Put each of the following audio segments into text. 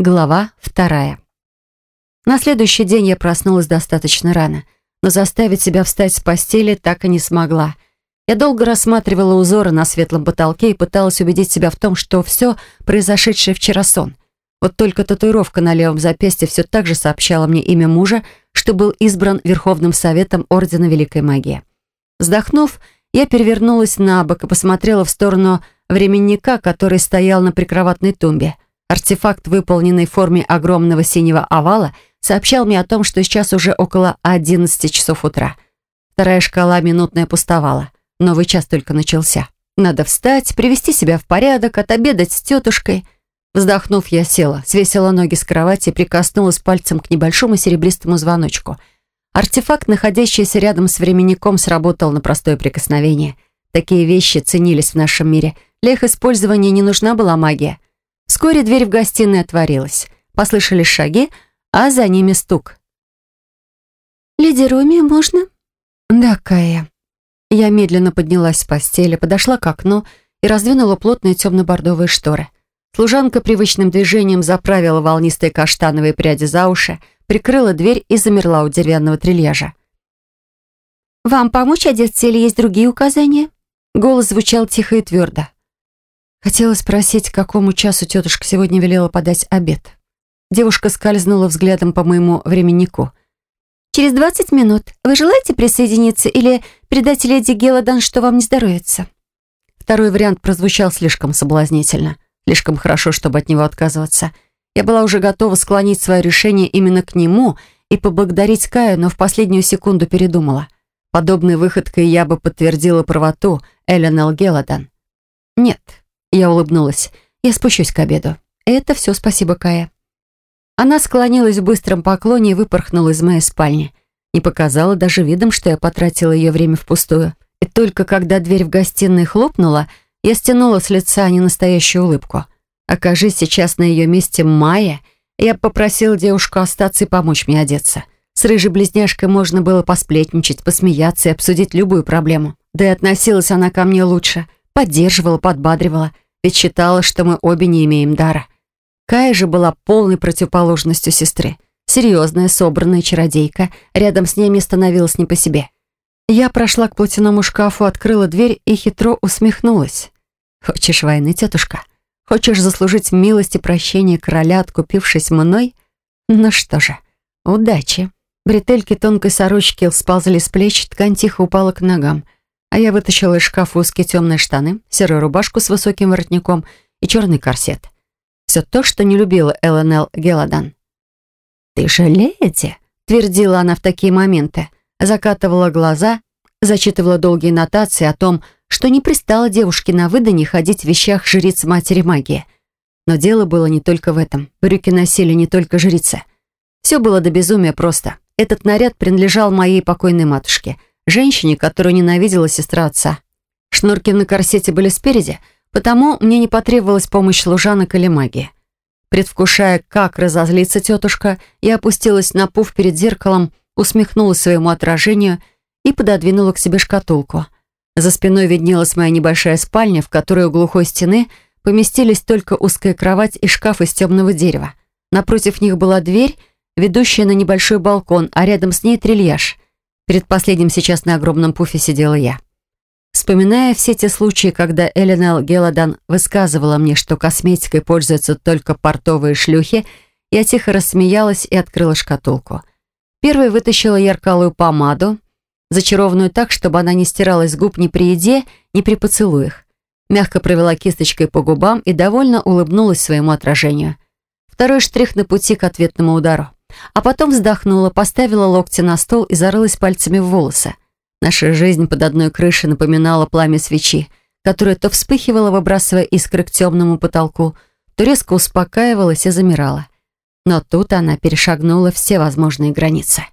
Глава вторая. На следующий день я проснулась достаточно рано, но заставить себя встать с постели так и не смогла. Я долго рассматривала узоры на светлом потолке и пыталась убедить себя в том, что все произошедшее вчера сон. Вот только татуировка на левом запястье все так же сообщала мне имя мужа, что был избран Верховным Советом Ордена Великой Магии. Вздохнув, я перевернулась на бок и посмотрела в сторону временника, который стоял на прикроватной тумбе – Артефакт, выполненный в форме огромного синего овала, сообщал мне о том, что сейчас уже около 11 часов утра. Вторая шкала минутная пустовала. Новый час только начался. Надо встать, привести себя в порядок, отобедать с тетушкой. Вздохнув, я села, свесила ноги с кровати и прикоснулась пальцем к небольшому серебристому звоночку. Артефакт, находящийся рядом с временником, сработал на простое прикосновение. Такие вещи ценились в нашем мире. Для их использования не нужна была магия. Вскоре дверь в гостиной отворилась. Послышались шаги, а за ними стук. «Леди Руми, можно?» «Да, Кая». Я медленно поднялась с постели, подошла к окну и раздвинула плотные темно-бордовые шторы. Служанка привычным движением заправила волнистые каштановые пряди за уши, прикрыла дверь и замерла у деревянного трильяжа. «Вам помочь одеться или есть другие указания?» Голос звучал тихо и твердо. Хотела спросить, к какому часу тетушка сегодня велела подать обед. Девушка скользнула взглядом по моему временнику. «Через двадцать минут. Вы желаете присоединиться или передать леди Гелладан, что вам не здоровится?» Второй вариант прозвучал слишком соблазнительно. Слишком хорошо, чтобы от него отказываться. Я была уже готова склонить свое решение именно к нему и поблагодарить Каю, но в последнюю секунду передумала. Подобной выходкой я бы подтвердила правоту Эленел Гелладан. Нет, я улыбнулась. «Я спущусь к обеду. Это все спасибо, Кая». Она склонилась в быстром поклоне и выпорхнула из моей спальни. Не показала даже видом, что я потратила ее время впустую. И только когда дверь в гостиной хлопнула, я стянула с лица ненастоящую улыбку. Окажись сейчас на ее месте Майя, я попросила девушку остаться и помочь мне одеться. С рыжей близняшкой можно было посплетничать, посмеяться и обсудить любую проблему. Да и относилась она ко мне лучше — поддерживала, подбадривала, ведь считала, что мы обе не имеем дара. Кая же была полной противоположностью сестры. Серьезная, собранная чародейка. Рядом с ней мне становилось не по себе. Я прошла к платяному шкафу, открыла дверь и хитро усмехнулась. «Хочешь войны, тетушка? Хочешь заслужить милость и прощение короля, откупившись мной? Ну что же, удачи». Бретельки тонкой сорочки сползли с плеч, ткань тихо упала к ногам — а я вытащила из шкафа узкие темные штаны, серую рубашку с высоким воротником и черный корсет. Все то, что не любила ЛНЛ Геладан. «Ты же леди!» — твердила она в такие моменты. Закатывала глаза, зачитывала долгие нотации о том, что не пристала девушке на выдане ходить в вещах жриц Матери Магии. Но дело было не только в этом. Брюки носили не только жрицы. Все было до безумия просто. Этот наряд принадлежал моей покойной матушке — женщине, которую ненавидела сестра отца. Шнурки на корсете были спереди, потому мне не потребовалась помощь служанок или магии. Предвкушая, как разозлится тетушка, я опустилась на пуф перед зеркалом, усмехнулась своему отражению и пододвинула к себе шкатулку. За спиной виднелась моя небольшая спальня, в которой у глухой стены поместились только узкая кровать и шкаф из темного дерева. Напротив них была дверь, ведущая на небольшой балкон, а рядом с ней трильяж — Перед последним сейчас на огромном пуфе сидела я. Вспоминая все те случаи, когда Эленел Геладан высказывала мне, что косметикой пользуются только портовые шлюхи, я тихо рассмеялась и открыла шкатулку. Первой вытащила яркалую помаду, зачарованную так, чтобы она не стиралась с губ ни при еде, ни при поцелуях. Мягко провела кисточкой по губам и довольно улыбнулась своему отражению. Второй штрих на пути к ответному удару. А потом вздохнула, поставила локти на стол и зарылась пальцами в волосы. Наша жизнь под одной крышей напоминала пламя свечи, которое то вспыхивало, выбрасывая искры к темному потолку, то резко успокаивалась и замирала. Но тут она перешагнула все возможные границы.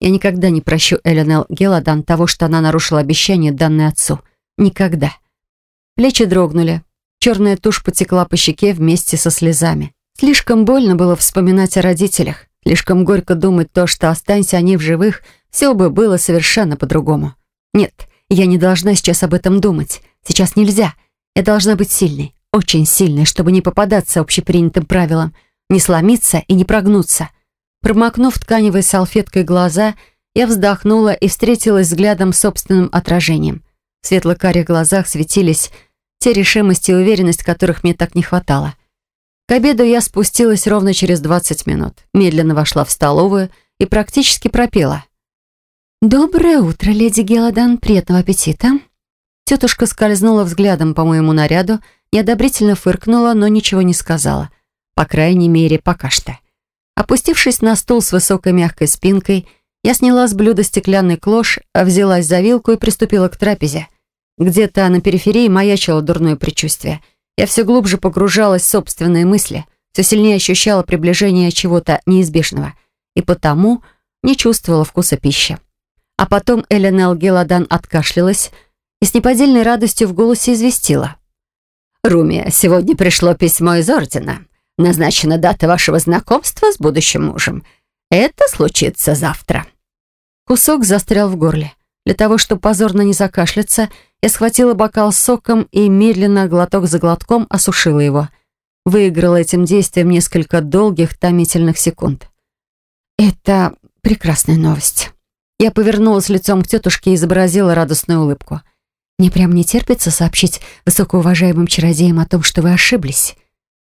Я никогда не прощу Эленел Геладан того, что она нарушила обещание, данное отцу. Никогда. Плечи дрогнули. Черная тушь потекла по щеке вместе со слезами. Слишком больно было вспоминать о родителях. Слишком горько думать то, что останься они в живых, все бы было совершенно по-другому. Нет, я не должна сейчас об этом думать. Сейчас нельзя. Я должна быть сильной, очень сильной, чтобы не попадаться общепринятым правилам. Не сломиться и не прогнуться. Промокнув тканевой салфеткой глаза, я вздохнула и встретилась взглядом с собственным отражением. В светло-карих глазах светились те решимость и уверенность, которых мне так не хватало. К обеду я спустилась ровно через 20 минут, медленно вошла в столовую и практически пропела. «Доброе утро, леди Геладан, приятного аппетита!» Тетушка скользнула взглядом по моему наряду, неодобрительно фыркнула, но ничего не сказала. По крайней мере, пока что. Опустившись на стул с высокой мягкой спинкой, я сняла с блюда стеклянный клош, взялась за вилку и приступила к трапезе. Где-то на периферии маячило дурное предчувствие. Я все глубже погружалась в собственные мысли, все сильнее ощущала приближение чего-то неизбежного и потому не чувствовала вкуса пищи. А потом Эленел Геладан откашлялась, и с неподдельной радостью в голосе известила. «Румия, сегодня пришло письмо из Ордена. Назначена дата вашего знакомства с будущим мужем. Это случится завтра». Кусок застрял в горле. Для того, чтобы позорно не закашляться, я схватила бокал с соком и медленно, глоток за глотком, осушила его. Выиграла этим действием несколько долгих, томительных секунд. «Это прекрасная новость». Я повернулась лицом к тетушке и изобразила радостную улыбку. Мне прям не терпится сообщить высокоуважаемым чародеям о том, что вы ошиблись.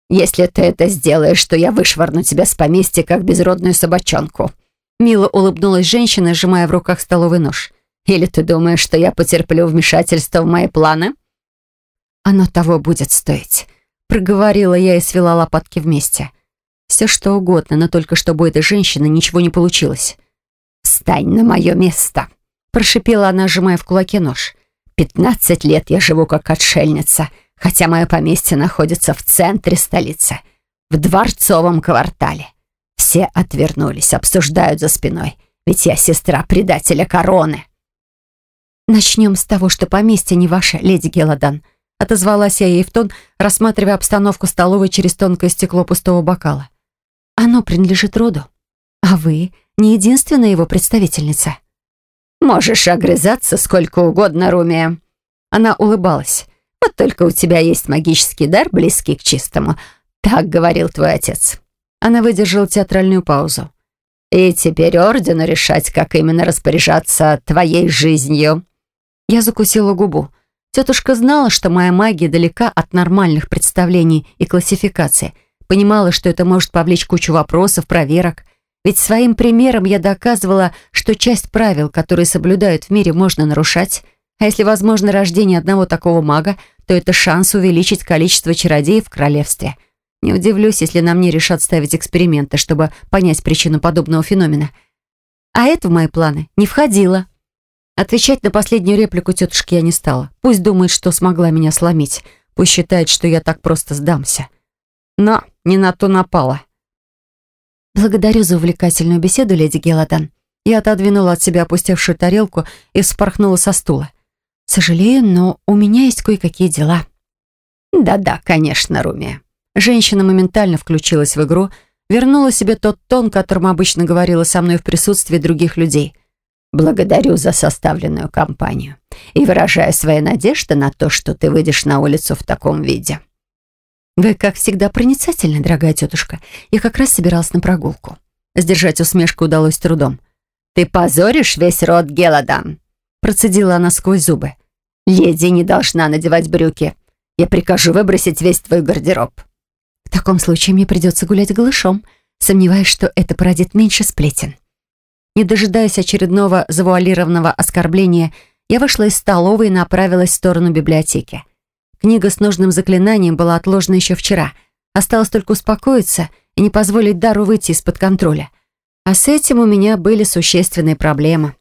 Если ты это сделаешь, то я вышвырну тебя с поместья, как безродную собачонку». Мило улыбнулась женщина, сжимая в руках столовый нож. «Или ты думаешь, что я потерплю вмешательство в мои планы?» «Оно того будет стоить», — проговорила я и свела лопатки вместе. «Все что угодно, но только чтобы у этой женщины ничего не получилось». «Встань на мое место», — прошипела она, сжимая в кулаке нож. Пятнадцать лет я живу как отшельница, хотя мое поместье находится в центре столицы, в дворцовом квартале. Все отвернулись, обсуждают за спиной, ведь я сестра предателя короны. «Начнем с того, что поместье не ваше, леди Геладан», отозвалась я ей в тон, рассматривая обстановку столовой через тонкое стекло пустого бокала. «Оно принадлежит роду, а вы не единственная его представительница». «Можешь огрызаться сколько угодно, Румия». Она улыбалась. «Вот только у тебя есть магический дар, близкий к чистому. Так говорил твой отец». Она выдержала театральную паузу. «И теперь ордену решать, как именно распоряжаться твоей жизнью». Я закусила губу. Тетушка знала, что моя магия далека от нормальных представлений и классификации. Понимала, что это может повлечь кучу вопросов, проверок. Ведь своим примером я доказывала, что часть правил, которые соблюдают в мире, можно нарушать. А если возможно рождение одного такого мага, то это шанс увеличить количество чародеев в королевстве. Не удивлюсь, если на мне решат ставить эксперименты, чтобы понять причину подобного феномена. А это в мои планы не входило. Отвечать на последнюю реплику тетушки я не стала. Пусть думает, что смогла меня сломить. Пусть считает, что я так просто сдамся. Но не на то напала. «Благодарю за увлекательную беседу, леди Геладан». Я отодвинула от себя опустевшую тарелку и вспорхнула со стула. «Сожалею, но у меня есть кое-какие дела». «Да-да, конечно, Руми». Женщина моментально включилась в игру, вернула себе тот тон, которым обычно говорила со мной в присутствии других людей. «Благодарю за составленную компанию и выражаю свои надежды на то, что ты выйдешь на улицу в таком виде». «Вы, как всегда, проницательны, дорогая тетушка. Я как раз собиралась на прогулку». Сдержать усмешку удалось трудом. «Ты позоришь весь род Геладан», процедила она сквозь зубы. «Леди не должна надевать брюки. Я прикажу выбросить весь твой гардероб». «В таком случае мне придется гулять голышом. Сомневаюсь, что это породит меньше сплетен». Не дожидаясь очередного завуалированного оскорбления, я вышла из столовой и направилась в сторону библиотеки. Книга с нужным заклинанием была отложена еще вчера. Осталось только успокоиться и не позволить дару выйти из-под контроля. А с этим у меня были существенные проблемы.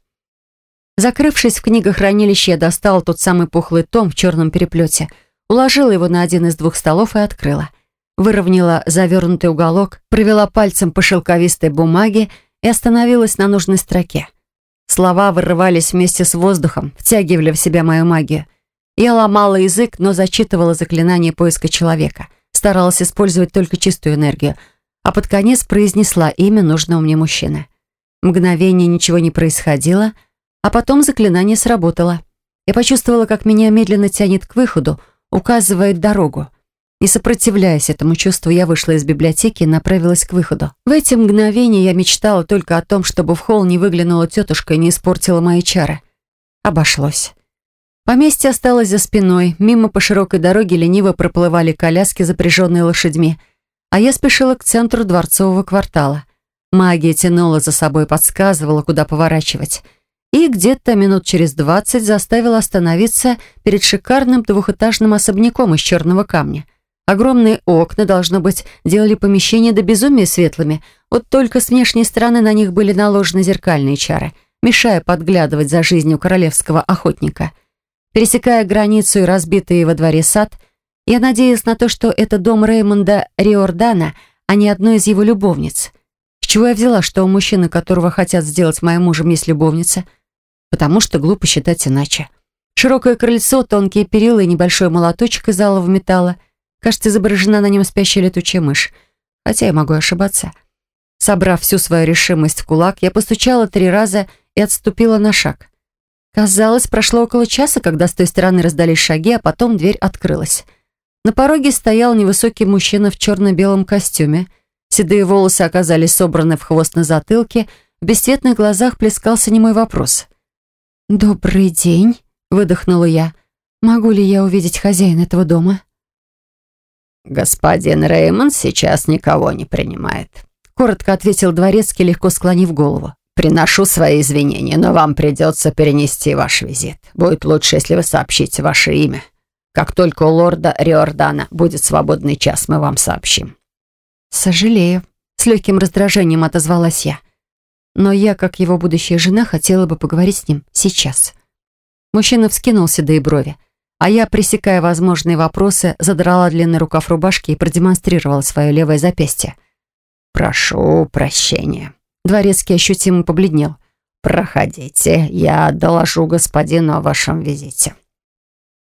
Закрывшись в книгохранилище, я достала тот самый пухлый том в черном переплете, уложила его на один из двух столов и открыла. Выровняла завернутый уголок, провела пальцем по шелковистой бумаге и остановилась на нужной строке. Слова вырывались вместе с воздухом, втягивали в себя мою магию — я ломала язык, но зачитывала заклинание поиска человека. Старалась использовать только чистую энергию, а под конец произнесла имя нужного мне мужчины. Мгновение ничего не происходило, а потом заклинание сработало. Я почувствовала, как меня медленно тянет к выходу, указывает дорогу. Не сопротивляясь этому чувству, я вышла из библиотеки и направилась к выходу. В эти мгновения я мечтала только о том, чтобы в холл не выглянула тетушка и не испортила мои чары. Обошлось. Поместье осталось за спиной, мимо по широкой дороге лениво проплывали коляски, запряженные лошадьми, а я спешила к центру дворцового квартала. Магия тянула за собой, подсказывала, куда поворачивать. И где-то минут через двадцать заставила остановиться перед шикарным двухэтажным особняком из черного камня — Огромные окна, должно быть, делали помещение до безумия светлыми, вот только с внешней стороны на них были наложены зеркальные чары, мешая подглядывать за жизнью королевского охотника. Пересекая границу и разбитый во дворе сад, я надеялась на то, что это дом Реймонда Риордана, а не одной из его любовниц. С чего я взяла, что у мужчины, которого хотят сделать моим мужем, есть любовница? Потому что глупо считать иначе. Широкое крыльцо, тонкие перила и небольшой молоточек из алого металла — Кажется, изображена на нем спящая летучая мышь. Хотя я могу ошибаться. Собрав всю свою решимость в кулак, я постучала три раза и отступила на шаг. Казалось, прошло около часа, когда с той стороны раздались шаги, а потом дверь открылась. На пороге стоял невысокий мужчина в черно-белом костюме. Седые волосы оказались собраны в хвост на затылке, в бесцветных глазах плескался немой вопрос. «Добрый день», — выдохнула я. «Могу ли я увидеть хозяина этого дома?» «Господин Реймонд сейчас никого не принимает», — коротко ответил дворецкий, легко склонив голову. «Приношу свои извинения, но вам придется перенести ваш визит. Будет лучше, если вы сообщите ваше имя. Как только у лорда Риордана будет свободный час, мы вам сообщим». «Сожалею», — с легким раздражением отозвалась я. «Но я, как его будущая жена, хотела бы поговорить с ним сейчас». Мужчина вскинулся до и брови а я, пресекая возможные вопросы, задрала длинный рукав рубашки и продемонстрировала свое левое запястье. «Прошу прощения». Дворецкий ощутимо побледнел. «Проходите, я доложу господину о вашем визите».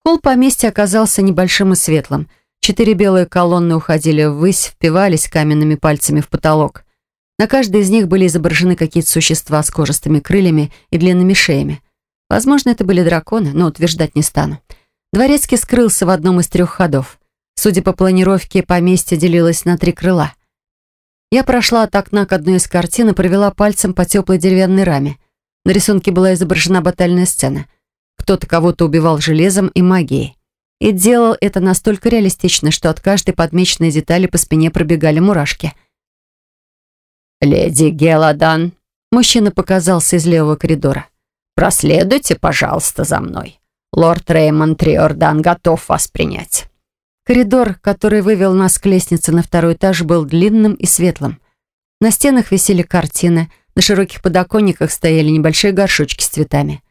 Холл поместья оказался небольшим и светлым. Четыре белые колонны уходили ввысь, впивались каменными пальцами в потолок. На каждой из них были изображены какие-то существа с кожистыми крыльями и длинными шеями. Возможно, это были драконы, но утверждать не стану. Дворецкий скрылся в одном из трех ходов. Судя по планировке, поместье делилось на три крыла. Я прошла от окна к одной из картин и провела пальцем по теплой деревянной раме. На рисунке была изображена батальная сцена. Кто-то кого-то убивал железом и магией. И делал это настолько реалистично, что от каждой подмеченной детали по спине пробегали мурашки. «Леди Геладан», — мужчина показался из левого коридора. «Проследуйте, пожалуйста, за мной». Лорд Реймонд Триордан готов вас принять». Коридор, который вывел нас к лестнице на второй этаж, был длинным и светлым. На стенах висели картины, на широких подоконниках стояли небольшие горшочки с цветами.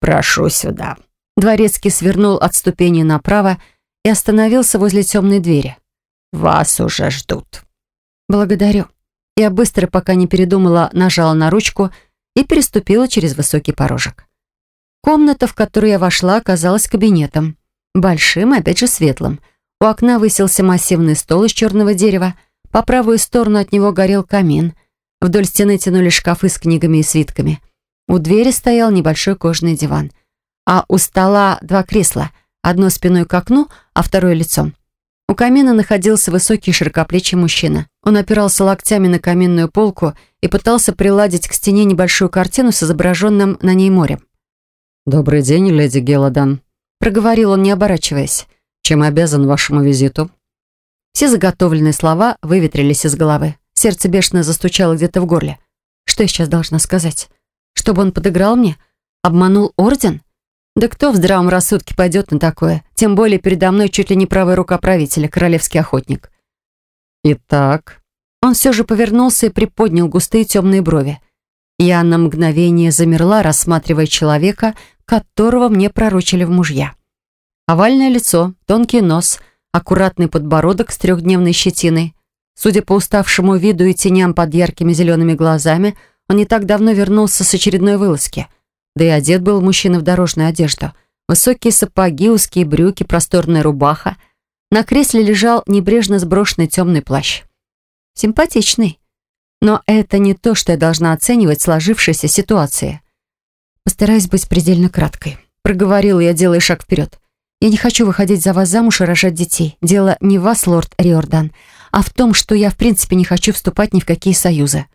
«Прошу сюда». Дворецкий свернул от ступени направо и остановился возле темной двери. «Вас уже ждут». «Благодарю». Я быстро, пока не передумала, нажала на ручку и переступила через высокий порожек. Комната, в которую я вошла, оказалась кабинетом. Большим опять же светлым. У окна высился массивный стол из черного дерева. По правую сторону от него горел камин. Вдоль стены тянулись шкафы с книгами и свитками. У двери стоял небольшой кожаный диван. А у стола два кресла. Одно спиной к окну, а второе лицом. У камина находился высокий широкоплечий мужчина. Он опирался локтями на каминную полку и пытался приладить к стене небольшую картину с изображенным на ней морем. «Добрый день, леди Гелладан», — проговорил он, не оборачиваясь. «Чем обязан вашему визиту?» Все заготовленные слова выветрились из головы. Сердце бешено застучало где-то в горле. Что я сейчас должна сказать? Чтобы он подыграл мне? Обманул орден? Да кто в здравом рассудке пойдет на такое? Тем более передо мной чуть ли не правая рука правителя, королевский охотник. Итак... Он все же повернулся и приподнял густые темные брови. Я на мгновение замерла, рассматривая человека, которого мне пророчили в мужья. Овальное лицо, тонкий нос, аккуратный подбородок с трехдневной щетиной. Судя по уставшему виду и теням под яркими зелеными глазами, он не так давно вернулся с очередной вылазки. Да и одет был мужчина в дорожную одежду. Высокие сапоги, узкие брюки, просторная рубаха. На кресле лежал небрежно сброшенный темный плащ. Симпатичный. Но это не то, что я должна оценивать сложившейся ситуации. Постараюсь быть предельно краткой. Проговорила я, делая шаг вперед. Я не хочу выходить за вас замуж и рожать детей. Дело не в вас, лорд Риордан, а в том, что я в принципе не хочу вступать ни в какие союзы.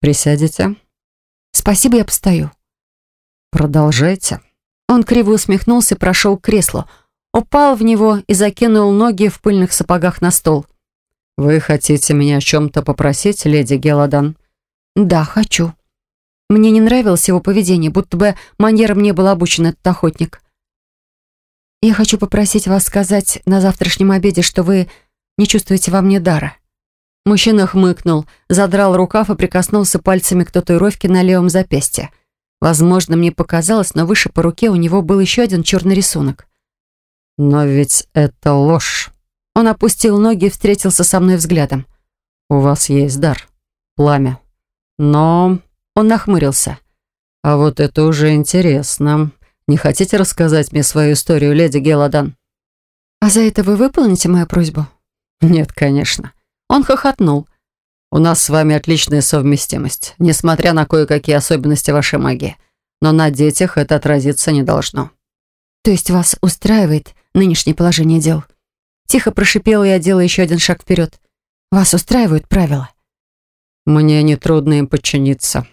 Присядете. Спасибо, я постою. Продолжайте. Он криво усмехнулся прошел к креслу, упал в него и закинул ноги в пыльных сапогах на стол. «Вы хотите меня о чем-то попросить, леди Геладан?» «Да, хочу». Мне не нравилось его поведение, будто бы манерам не был обучен этот охотник. «Я хочу попросить вас сказать на завтрашнем обеде, что вы не чувствуете во мне дара». Мужчина хмыкнул, задрал рукав и прикоснулся пальцами к татуировке на левом запястье. Возможно, мне показалось, но выше по руке у него был еще один черный рисунок. «Но ведь это ложь». Он опустил ноги и встретился со мной взглядом. «У вас есть дар. Пламя. Но...» Он нахмурился. «А вот это уже интересно. Не хотите рассказать мне свою историю, леди Геладан?» «А за это вы выполните мою просьбу?» «Нет, конечно». Он хохотнул. «У нас с вами отличная совместимость, несмотря на кое-какие особенности вашей магии. Но на детях это отразиться не должно». «То есть вас устраивает нынешнее положение дел?» Тихо прошипела я, делая еще один шаг вперед. «Вас устраивают правила?» «Мне нетрудно им подчиниться».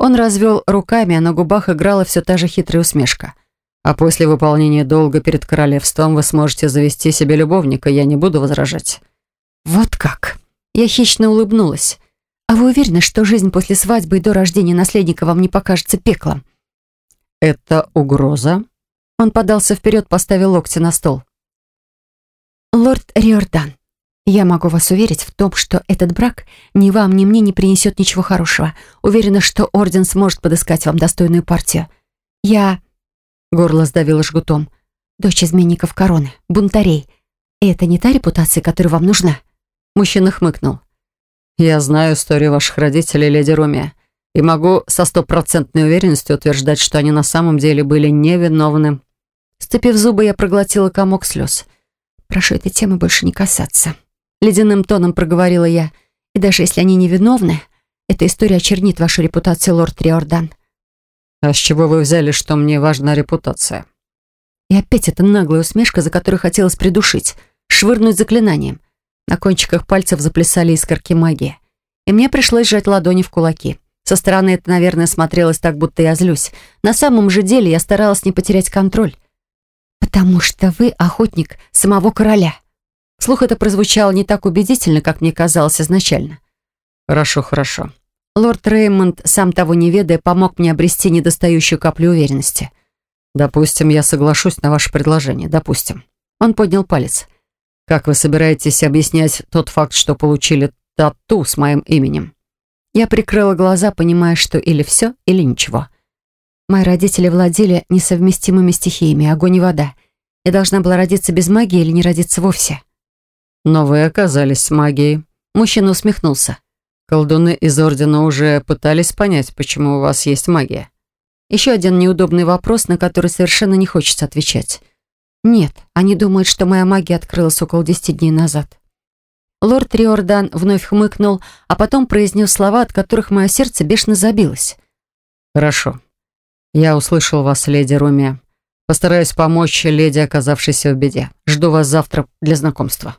Он развел руками, а на губах играла все та же хитрая усмешка. «А после выполнения долга перед королевством вы сможете завести себе любовника, я не буду возражать». «Вот как?» Я хищно улыбнулась. «А вы уверены, что жизнь после свадьбы и до рождения наследника вам не покажется пеклом?» «Это угроза?» Он подался вперед, поставил локти на стол. «Лорд Риордан, я могу вас уверить в том, что этот брак ни вам, ни мне не принесет ничего хорошего. Уверена, что Орден сможет подыскать вам достойную партию. Я...» Горло сдавило жгутом. «Дочь изменников короны, бунтарей. Это не та репутация, которая вам нужна?» Мужчина хмыкнул. «Я знаю историю ваших родителей, леди Румия, и могу со стопроцентной уверенностью утверждать, что они на самом деле были невиновны». Сцепив зубы, я проглотила комок слез. Прошу этой темы больше не касаться. Ледяным тоном проговорила я. И даже если они невиновны, эта история очернит вашу репутацию, лорд Триордан. А с чего вы взяли, что мне важна репутация? И опять эта наглая усмешка, за которую хотелось придушить, швырнуть заклинанием. На кончиках пальцев заплясали искорки магии. И мне пришлось сжать ладони в кулаки. Со стороны это, наверное, смотрелось так, будто я злюсь. На самом же деле я старалась не потерять контроль. «Потому что вы охотник самого короля». Слух это прозвучало не так убедительно, как мне казалось изначально. «Хорошо, хорошо». Лорд Реймонд, сам того не ведая, помог мне обрести недостающую каплю уверенности. «Допустим, я соглашусь на ваше предложение. Допустим». Он поднял палец. «Как вы собираетесь объяснять тот факт, что получили тату с моим именем?» Я прикрыла глаза, понимая, что или все, или ничего. Мои родители владели несовместимыми стихиями, огонь и вода. Я должна была родиться без магии или не родиться вовсе. Но вы оказались магией. Мужчина усмехнулся. Колдуны из Ордена уже пытались понять, почему у вас есть магия. Еще один неудобный вопрос, на который совершенно не хочется отвечать. Нет, они думают, что моя магия открылась около десяти дней назад. Лорд Риордан вновь хмыкнул, а потом произнес слова, от которых мое сердце бешено забилось. «Хорошо. «Я услышал вас, леди Руми. Постараюсь помочь леди, оказавшейся в беде. Жду вас завтра для знакомства».